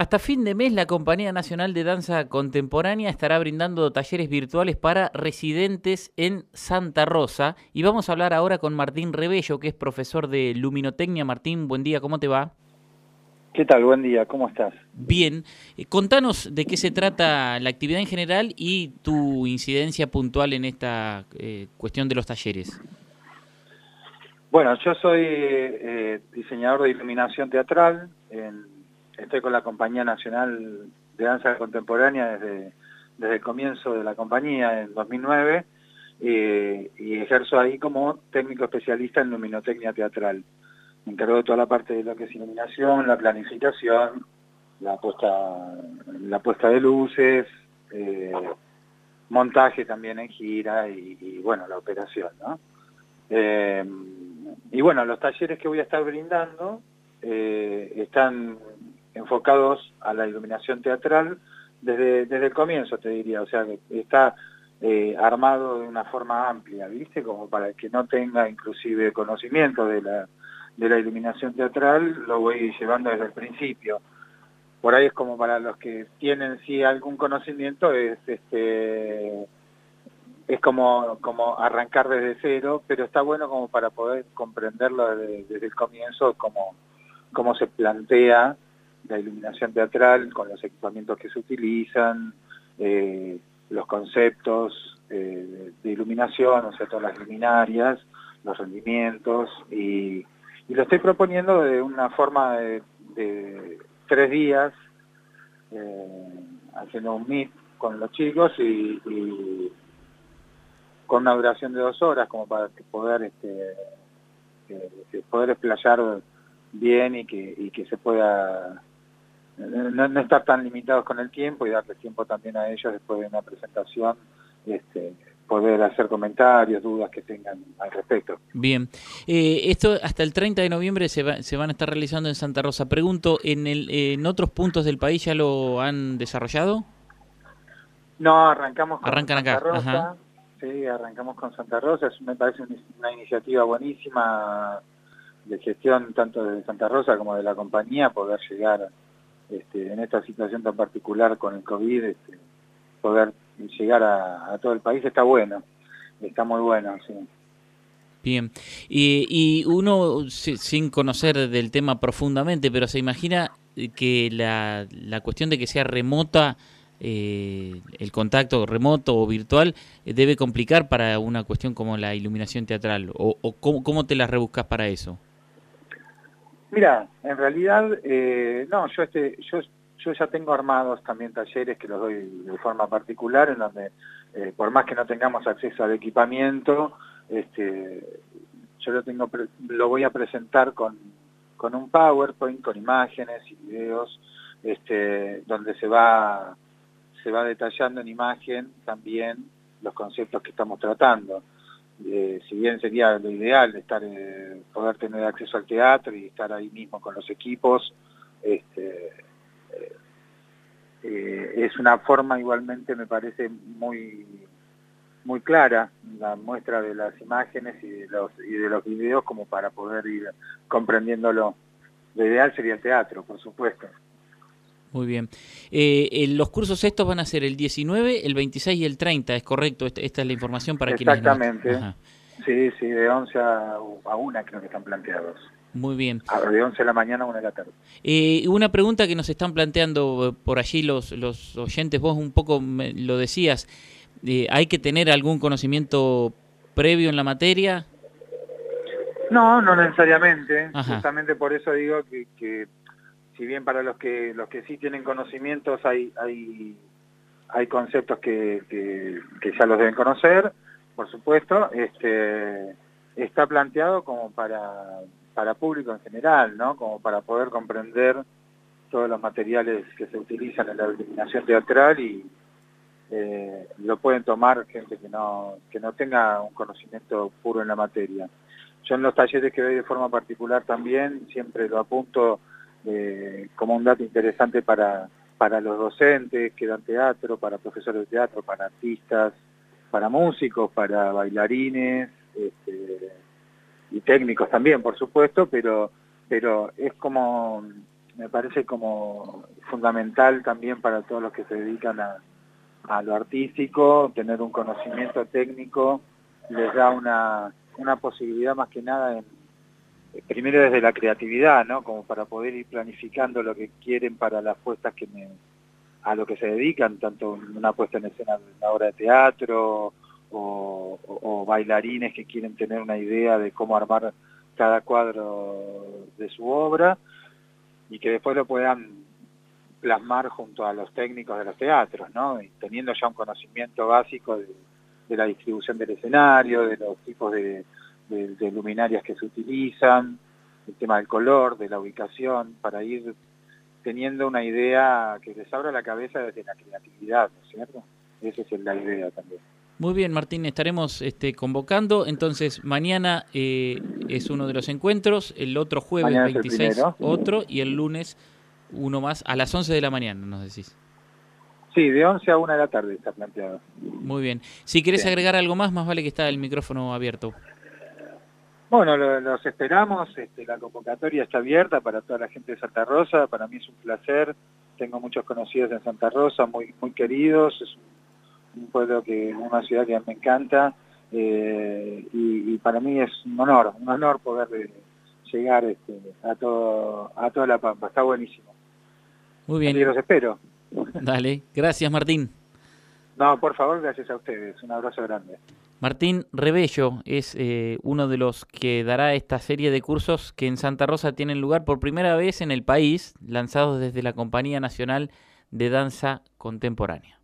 Hasta fin de mes, la Compañía Nacional de Danza Contemporánea estará brindando talleres virtuales para residentes en Santa Rosa. Y vamos a hablar ahora con Martín Rebello, que es profesor de Luminotecnia. Martín, buen día, ¿cómo te va? ¿Qué tal? Buen día, ¿cómo estás? Bien. Eh, contanos de qué se trata la actividad en general y tu incidencia puntual en esta eh, cuestión de los talleres. Bueno, yo soy eh, diseñador de iluminación teatral en estoy con la Compañía Nacional de Danza Contemporánea desde, desde el comienzo de la compañía en 2009 eh, y ejerzo ahí como técnico especialista en luminotecnia teatral. Me encargo toda la parte de lo que es iluminación, la planificación, la puesta, la puesta de luces, eh, montaje también en gira y, bueno, la operación, ¿no? Eh, y bueno, los talleres que voy a estar brindando están enfocados a la iluminación teatral desde, desde el comienzo, te diría, o sea, que está eh, armado de una forma amplia, ¿viste? Como para que no tenga inclusive conocimiento de la, de la iluminación teatral, lo voy llevando desde el principio. Por ahí es como para los que tienen sí algún conocimiento, es este es como, como arrancar desde cero, pero está bueno como para poder comprenderlo desde, desde el comienzo, como, cómo se plantea la iluminación teatral con los equipamientos que se utilizan, eh, los conceptos eh, de iluminación, o sea, todas las luminarias, los rendimientos, y, lo estoy proponiendo de una forma de, tres días, eh, haciendo un meet con los chicos y, con una duración de dos horas como para poder este, poder explayar bien y que, y que se pueda no, estar tan limitados con el tiempo y darle tiempo también a ellos después de una presentación, este, poder hacer comentarios, dudas que tengan al respecto. Bien, eh, esto hasta el 30 de noviembre se, se, van a estar realizando en Santa Rosa. Pregunto, ¿en, el, ¿en otros puntos del país ya lo han desarrollado? No, arrancamos con Arrancan Santa acá. Rosa. Sí, arrancamos con Santa Rosa. Es, me parece una iniciativa buenísima de gestión tanto de Santa Rosa como de la compañía, poder llegar este, en esta situación tan particular con el COVID, este, poder llegar a, todo el país está bueno, está muy bueno, sí. Bien, y, uno sin conocer del tema profundamente, pero se imagina que la, la cuestión de que sea remota, eh, el contacto remoto o virtual, eh, debe complicar para una cuestión como la iluminación teatral, o, o cómo, cómo te la rebuscas para eso. Mira, en realidad, eh, no, yo, este, yo, yo ya tengo armados también talleres que los doy de forma particular, en donde eh, por más que no tengamos acceso al equipamiento, este, yo lo, tengo, lo voy a presentar con, con un PowerPoint, con imágenes y videos, este, donde se va, se va detallando en imagen también los conceptos que estamos tratando. Eh, si bien sería lo ideal estar eh, poder tener acceso al teatro y estar ahí mismo con los equipos, este, eh, es una forma igualmente me parece muy muy clara la muestra de las imágenes y de los y de los videos como para poder ir comprendiéndolo. Lo ideal sería el teatro, por supuesto. Muy bien. Eh, los cursos estos van a ser el 19, el 26 y el 30, ¿es correcto? Esta, esta es la información para quienes... Exactamente. Sí, sí, de 11 a, 1 creo que están planteados. Muy bien. de 11 de la mañana a 1 de la tarde. Eh, una pregunta que nos están planteando por allí los, los oyentes, vos un poco lo decías, eh, ¿hay que tener algún conocimiento previo en la materia? No, no necesariamente. Justamente por eso digo que, que si bien para los que los que sí tienen conocimientos hay hay hay conceptos que, que, ya los deben conocer, por supuesto, este está planteado como para para público en general, ¿no? Como para poder comprender todos los materiales que se utilizan en la iluminación teatral y eh, lo pueden tomar gente que no que no tenga un conocimiento puro en la materia. Yo en los talleres que doy de forma particular también siempre lo apunto eh, como un dato interesante para, para los docentes que dan teatro, para profesores de teatro, para artistas, para músicos, para bailarines este, y técnicos también, por supuesto, pero, pero es como me parece como fundamental también para todos los que se dedican a, a lo artístico, tener un conocimiento técnico les da una, una posibilidad más que nada en, primero desde la creatividad, ¿no? Como para poder ir planificando lo que quieren para las puestas que me, a lo que se dedican, tanto una puesta en escena de una obra de teatro o, bailarines que quieren tener una idea de cómo armar cada cuadro de su obra y que después lo puedan plasmar junto a los técnicos de los teatros, ¿no? Y teniendo ya un conocimiento básico de la distribución del escenario, de los tipos de, de, luminarias que se utilizan, el tema del color, de la ubicación, para ir teniendo una idea que les abra la cabeza desde la creatividad, ¿no es cierto? Esa es la idea también. Muy bien, Martín, estaremos este, convocando. Entonces, mañana eh, es uno de los encuentros, el otro jueves 26 otro y el lunes uno más a las 11 de la mañana, nos decís. Sí, de 11 a 1 de la tarde está planteado. Muy bien. Si quieres agregar algo más, más vale que está el micrófono abierto. Bueno, los esperamos, este, la convocatoria está abierta para toda la gente de Santa Rosa, para mí es un placer, tengo muchos conocidos en Santa Rosa, muy muy queridos, es un, pueblo que, una ciudad que me encanta, eh, y, para mí es un honor, un honor poder eh, llegar este, a todo a toda la Pampa, está buenísimo. Muy bien. Y los espero. Dale, gracias Martín. No, por favor, gracias a ustedes. Un abrazo grande. Martín Rebello es eh, uno de los que dará esta serie de cursos que en Santa Rosa tienen lugar por primera vez en el país, lanzados desde la Compañía Nacional de Danza Contemporánea.